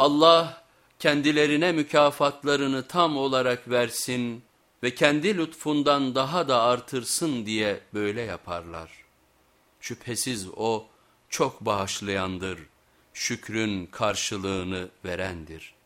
Allah kendilerine mükafatlarını tam olarak versin ve kendi lütfundan daha da artırsın diye böyle yaparlar. Şüphesiz O çok bağışlayandır, şükrün karşılığını verendir.''